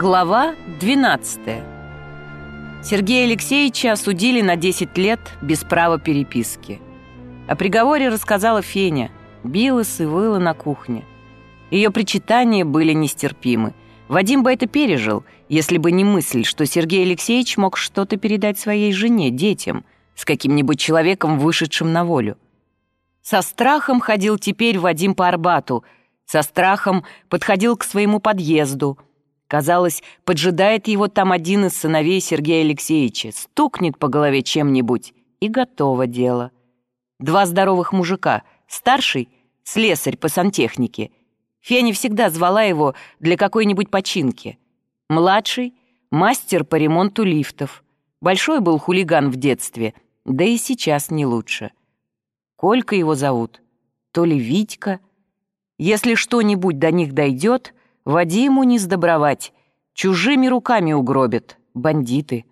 Глава 12 Сергея Алексеевича осудили на 10 лет без права переписки. О приговоре рассказала Феня, билась и выла на кухне. Ее причитания были нестерпимы. Вадим бы это пережил, если бы не мысль, что Сергей Алексеевич мог что-то передать своей жене, детям, с каким-нибудь человеком, вышедшим на волю. Со страхом ходил теперь Вадим по Арбату, со страхом подходил к своему подъезду — Казалось, поджидает его там один из сыновей Сергея Алексеевича, стукнет по голове чем-нибудь, и готово дело. Два здоровых мужика, старший — слесарь по сантехнике. Феня всегда звала его для какой-нибудь починки. Младший — мастер по ремонту лифтов. Большой был хулиган в детстве, да и сейчас не лучше. Колька его зовут, то ли Витька. Если что-нибудь до них дойдет — Вадиму не сдобровать, чужими руками угробят, бандиты.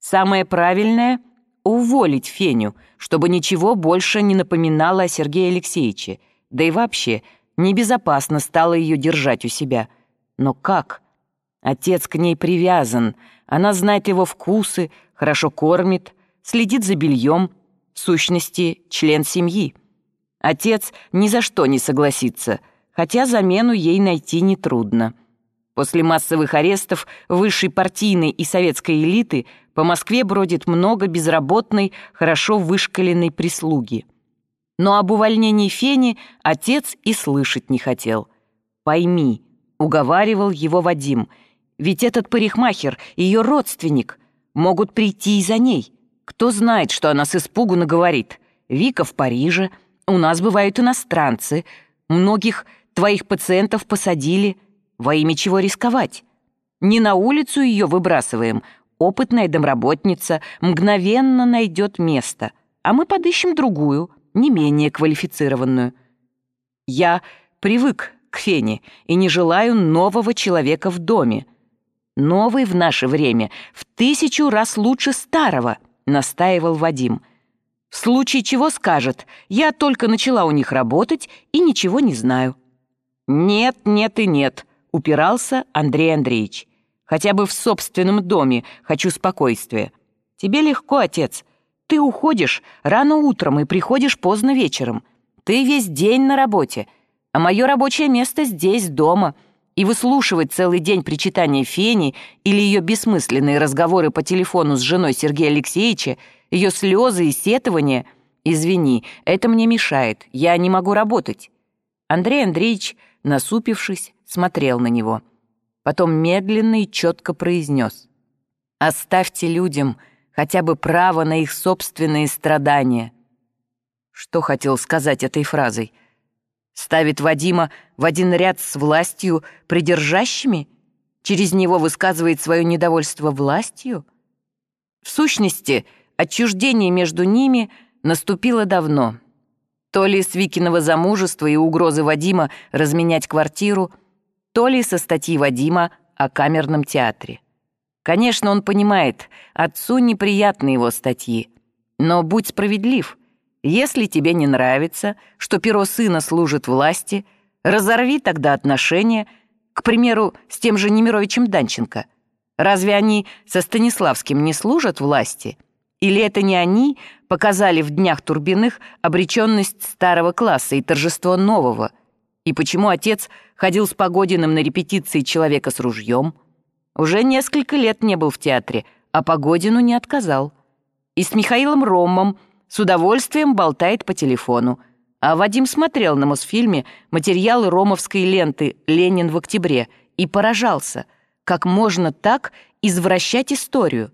Самое правильное — уволить Феню, чтобы ничего больше не напоминало о Сергее Алексеевиче, да и вообще небезопасно стало ее держать у себя. Но как? Отец к ней привязан, она знает его вкусы, хорошо кормит, следит за бельем, в сущности, член семьи. Отец ни за что не согласится — хотя замену ей найти нетрудно. После массовых арестов высшей партийной и советской элиты по Москве бродит много безработной, хорошо вышкаленной прислуги. Но об увольнении Фени отец и слышать не хотел. «Пойми», — уговаривал его Вадим, «ведь этот парикмахер — ее родственник. Могут прийти и за ней. Кто знает, что она с испугу наговорит. Вика в Париже, у нас бывают иностранцы, многих Твоих пациентов посадили. Во имя чего рисковать? Не на улицу ее выбрасываем. Опытная домработница мгновенно найдет место, а мы подыщем другую, не менее квалифицированную. Я привык к Фене и не желаю нового человека в доме. Новый в наше время в тысячу раз лучше старого, настаивал Вадим. В случае чего скажет, я только начала у них работать и ничего не знаю. «Нет, нет и нет», — упирался Андрей Андреевич. «Хотя бы в собственном доме хочу спокойствия. Тебе легко, отец. Ты уходишь рано утром и приходишь поздно вечером. Ты весь день на работе, а мое рабочее место здесь, дома. И выслушивать целый день причитания Фени или ее бессмысленные разговоры по телефону с женой Сергея Алексеевича, ее слезы и сетования, извини, это мне мешает, я не могу работать». Андрей Андреевич насупившись, смотрел на него. Потом медленно и четко произнес. «Оставьте людям хотя бы право на их собственные страдания». Что хотел сказать этой фразой? Ставит Вадима в один ряд с властью придержащими? Через него высказывает свое недовольство властью? В сущности, отчуждение между ними наступило давно — то ли с Викиного замужества и угрозы Вадима разменять квартиру, то ли со статьи Вадима о камерном театре. Конечно, он понимает, отцу неприятны его статьи. Но будь справедлив. Если тебе не нравится, что перо сына служит власти, разорви тогда отношения, к примеру, с тем же Немировичем Данченко. Разве они со Станиславским не служат власти? Или это не они показали в днях Турбиных обреченность старого класса и торжество нового? И почему отец ходил с Погодиным на репетиции «Человека с ружьем»? Уже несколько лет не был в театре, а Погодину не отказал. И с Михаилом Ромом с удовольствием болтает по телефону. А Вадим смотрел на Мосфильме материалы ромовской ленты «Ленин в октябре» и поражался, как можно так извращать историю.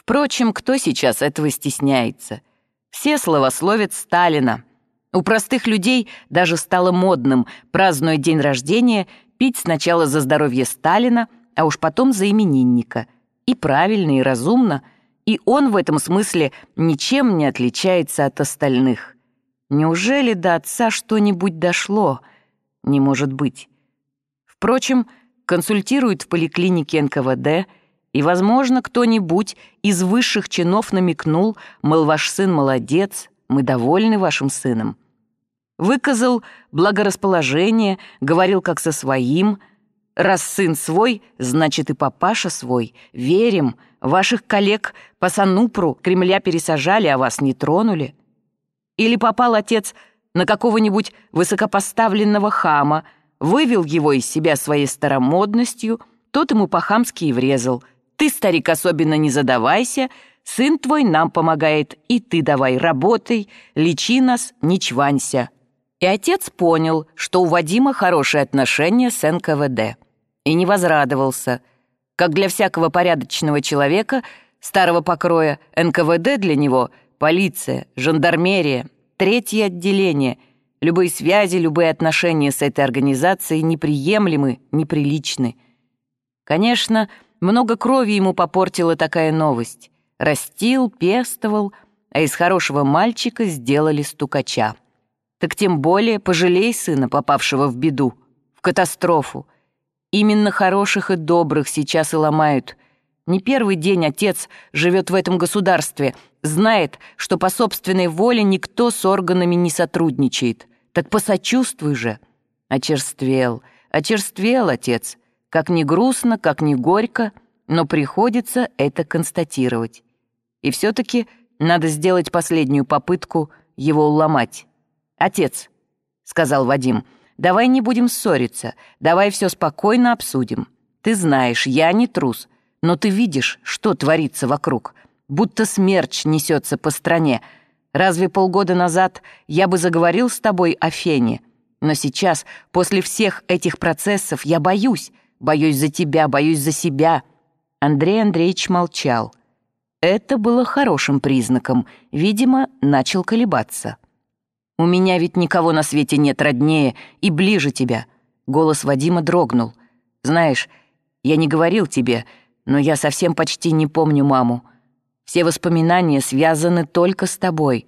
Впрочем, кто сейчас этого стесняется? Все словословят Сталина. У простых людей даже стало модным, празднуя день рождения, пить сначала за здоровье Сталина, а уж потом за именинника. И правильно, и разумно. И он в этом смысле ничем не отличается от остальных. Неужели до отца что-нибудь дошло? Не может быть. Впрочем, консультирует в поликлинике НКВД – и, возможно, кто-нибудь из высших чинов намекнул, мол, ваш сын молодец, мы довольны вашим сыном. Выказал благорасположение, говорил как со своим, Раз сын свой, значит и папаша свой. Верим, ваших коллег по Санупру Кремля пересажали, а вас не тронули. Или попал отец на какого-нибудь высокопоставленного хама, вывел его из себя своей старомодностью, тот ему по-хамски и врезал. Ты, старик, особенно не задавайся, сын твой нам помогает, и ты давай работай, лечи нас, не чванься. И отец понял, что у Вадима хорошие отношения с НКВД. И не возрадовался. Как для всякого порядочного человека, старого покроя, НКВД для него — полиция, жандармерия, третье отделение. Любые связи, любые отношения с этой организацией неприемлемы, неприличны. Конечно, много крови ему попортила такая новость. Растил, пестовал, а из хорошего мальчика сделали стукача так тем более пожалей сына, попавшего в беду, в катастрофу. Именно хороших и добрых сейчас и ломают. Не первый день отец живет в этом государстве, знает, что по собственной воле никто с органами не сотрудничает. Так посочувствуй же. Очерствел, очерствел отец. Как ни грустно, как ни горько, но приходится это констатировать. И все-таки надо сделать последнюю попытку его уломать. «Отец», — сказал Вадим, — «давай не будем ссориться, давай все спокойно обсудим. Ты знаешь, я не трус, но ты видишь, что творится вокруг, будто смерч несется по стране. Разве полгода назад я бы заговорил с тобой о Фене? Но сейчас, после всех этих процессов, я боюсь, боюсь за тебя, боюсь за себя». Андрей Андреевич молчал. Это было хорошим признаком, видимо, начал колебаться. У меня ведь никого на свете нет роднее и ближе тебя». Голос Вадима дрогнул. «Знаешь, я не говорил тебе, но я совсем почти не помню маму. Все воспоминания связаны только с тобой.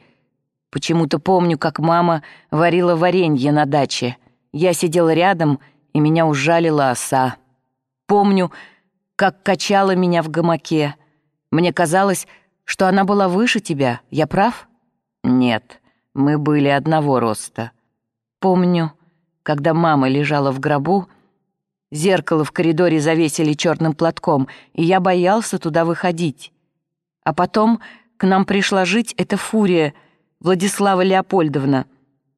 Почему-то помню, как мама варила варенье на даче. Я сидел рядом, и меня ужалила оса. Помню, как качала меня в гамаке. Мне казалось, что она была выше тебя. Я прав? Нет. Мы были одного роста. Помню, когда мама лежала в гробу, зеркало в коридоре завесили черным платком, и я боялся туда выходить. А потом к нам пришла жить эта фурия, Владислава Леопольдовна.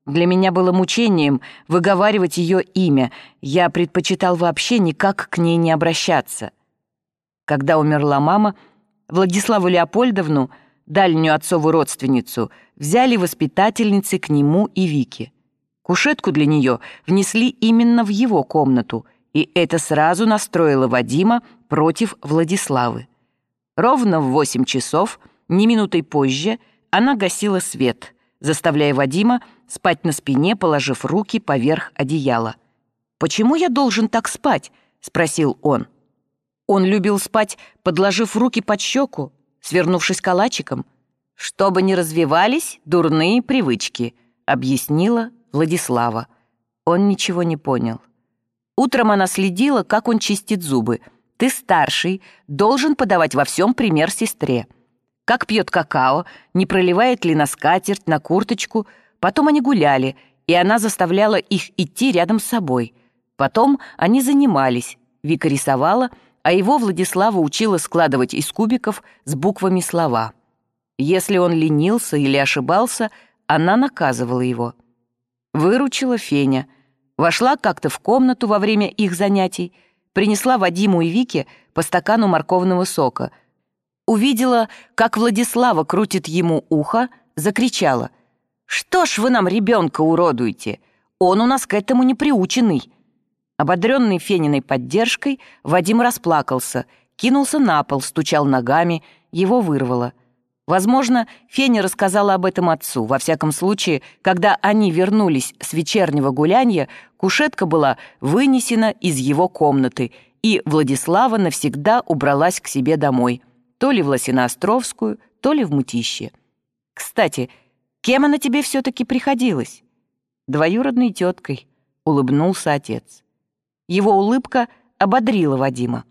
Для меня было мучением выговаривать ее имя. Я предпочитал вообще никак к ней не обращаться. Когда умерла мама, Владиславу Леопольдовну — дальнюю отцову родственницу, взяли воспитательницы к нему и Вике. Кушетку для нее внесли именно в его комнату, и это сразу настроило Вадима против Владиславы. Ровно в восемь часов, не минутой позже, она гасила свет, заставляя Вадима спать на спине, положив руки поверх одеяла. «Почему я должен так спать?» — спросил он. Он любил спать, подложив руки под щеку, свернувшись калачиком, чтобы не развивались дурные привычки, объяснила Владислава. Он ничего не понял. Утром она следила, как он чистит зубы. «Ты старший, должен подавать во всем пример сестре. Как пьет какао, не проливает ли на скатерть, на курточку. Потом они гуляли, и она заставляла их идти рядом с собой. Потом они занимались. Вика рисовала — а его Владислава учила складывать из кубиков с буквами слова. Если он ленился или ошибался, она наказывала его. Выручила Феня. Вошла как-то в комнату во время их занятий, принесла Вадиму и Вике по стакану морковного сока. Увидела, как Владислава крутит ему ухо, закричала. «Что ж вы нам ребенка уродуете? Он у нас к этому не приученный. Ободренный Фениной поддержкой, Вадим расплакался, кинулся на пол, стучал ногами, его вырвало. Возможно, Феня рассказала об этом отцу. Во всяком случае, когда они вернулись с вечернего гулянья, кушетка была вынесена из его комнаты, и Владислава навсегда убралась к себе домой, то ли в Лосиноостровскую, то ли в Мутище. «Кстати, кем она тебе все-таки приходилась?» «Двоюродной теткой», — улыбнулся отец. Его улыбка ободрила Вадима.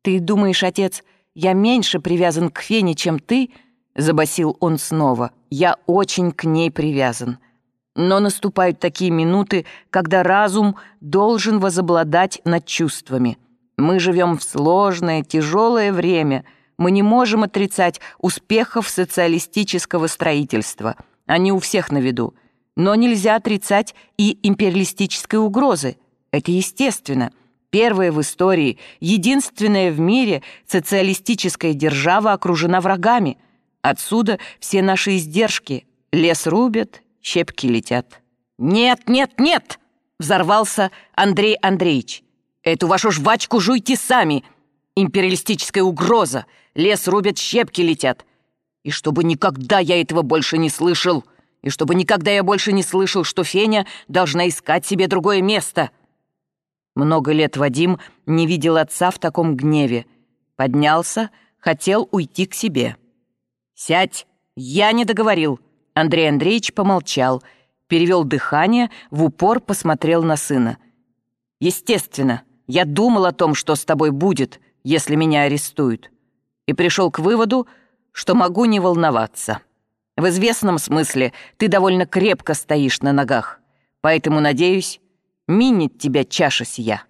«Ты думаешь, отец, я меньше привязан к Фене, чем ты?» — забасил он снова. «Я очень к ней привязан. Но наступают такие минуты, когда разум должен возобладать над чувствами. Мы живем в сложное, тяжелое время. Мы не можем отрицать успехов социалистического строительства. Они у всех на виду. Но нельзя отрицать и империалистической угрозы. Это естественно. Первая в истории, единственная в мире социалистическая держава окружена врагами. Отсюда все наши издержки. Лес рубят, щепки летят. «Нет, нет, нет!» — взорвался Андрей Андреевич. «Эту вашу жвачку жуйте сами! Империалистическая угроза! Лес рубят, щепки летят! И чтобы никогда я этого больше не слышал! И чтобы никогда я больше не слышал, что Феня должна искать себе другое место!» Много лет Вадим не видел отца в таком гневе. Поднялся, хотел уйти к себе. «Сядь! Я не договорил!» Андрей Андреевич помолчал, перевел дыхание, в упор посмотрел на сына. «Естественно, я думал о том, что с тобой будет, если меня арестуют, и пришел к выводу, что могу не волноваться. В известном смысле ты довольно крепко стоишь на ногах, поэтому, надеюсь, минит тебя чаша сия».